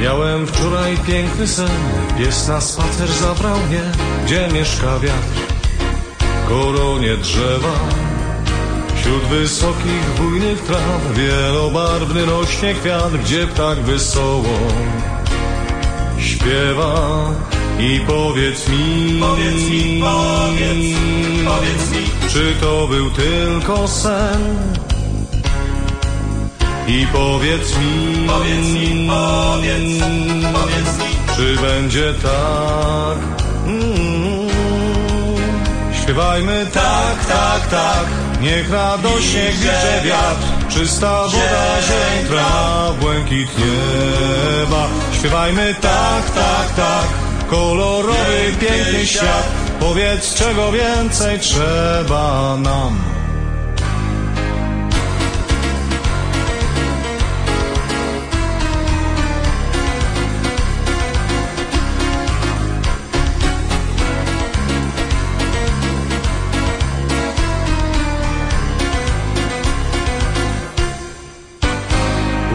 Miałem wczoraj piękny sen, pies na spacer zabrał mnie, gdzie mieszka wiatr. Koronie drzewa, wśród wysokich, bujnych traw, wielobarwny rośnie kwiat, gdzie ptak wesoło śpiewa. I powiedz mi, Powiedz mi, powiedz, powiedz mi, czy to był tylko sen? I powiedz mi, powiedz mi, powiedz, powiedz mi, czy będzie tak? Mm. Śpiewajmy tak, tak, tak, niech radośnie gwizdże wiatr, czysta woda, zień, traw, błękit nieba. Śpiewajmy tak, tak, tak, kolorowy, piękny świat, powiedz czego więcej trzeba nam.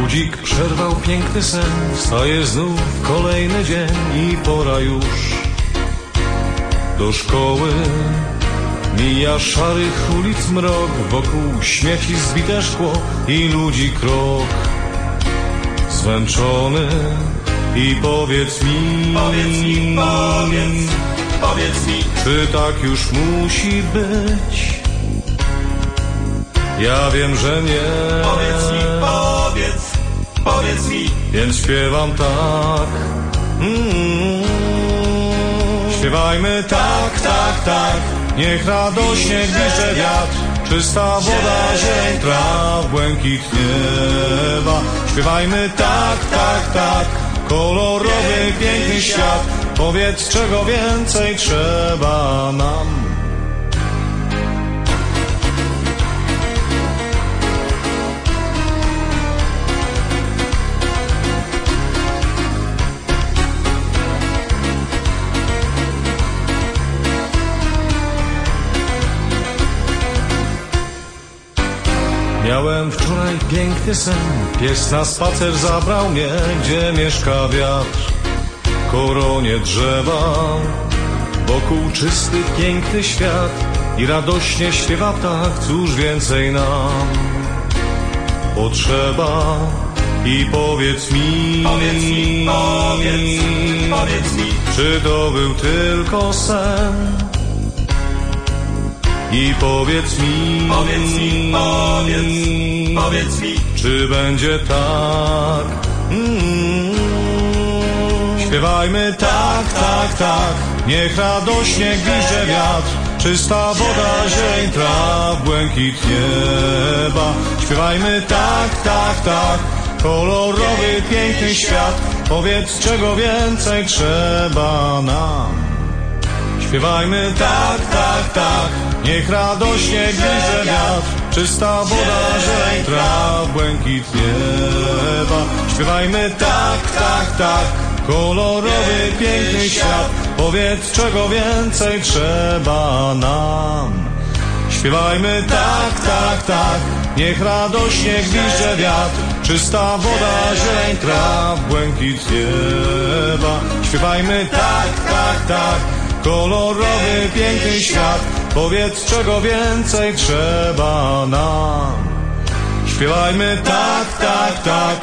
Budzik przerwał piękny sen, wstaje znów kolejny dzień i pora już do szkoły. Mija szarych ulic mrok, wokół śmieci zbite szkło i ludzi krok. Zmęczony i powiedz mi, powiedz mi, powiedz, powiedz mi, czy tak już musi być? Ja wiem, że nie. powiedz mi, powiedz, Więc śpiewam tak. Mm. Śpiewajmy tak, tak, tak. Niech radośnie gwizdże wiatr. Czysta woda, zień, traw, błękit nieba. Śpiewajmy tak, tak, tak. Kolorowy, piękny świat. Powiedz, czego więcej trzeba nam. Miałem wczoraj piękny sen, pies na spacer zabrał mnie, gdzie mieszka wiatr. Koronie drzewa, wokół czysty, piękny świat i radośnie śpiewa ptak, cóż więcej nam potrzeba. I powiedz mi, powiedz mi, powiedz, powiedz mi, czy to był tylko sen? I powiedz mi, Powiedz mi, powiedz, powiedz mi, czy będzie tak? Mm. Śpiewajmy tak, tak, tak, niech radośnie gwizdże wiatr, czysta woda, zień, traw, błękit nieba. Śpiewajmy tak, tak, tak, kolorowy, piękny świat, powiedz czego więcej trzeba nam. Śpiewajmy tak, tak, tak, niech radośnie gwizdże wiatr, czysta woda, zieleń, traw, błękit nieba. Śpiewajmy tak, tak, tak, kolorowy, piękny świat, powiedz czego więcej trzeba nam. Śpiewajmy tak, tak, tak, niech radośnie gwizdże wiatr, czysta woda, zieleń, traw, błękit nieba. Śpiewajmy tak, tak, tak, kolorowy, piękny świat, powiedz czego więcej trzeba nam. Śpiewajmy tak, tak, tak,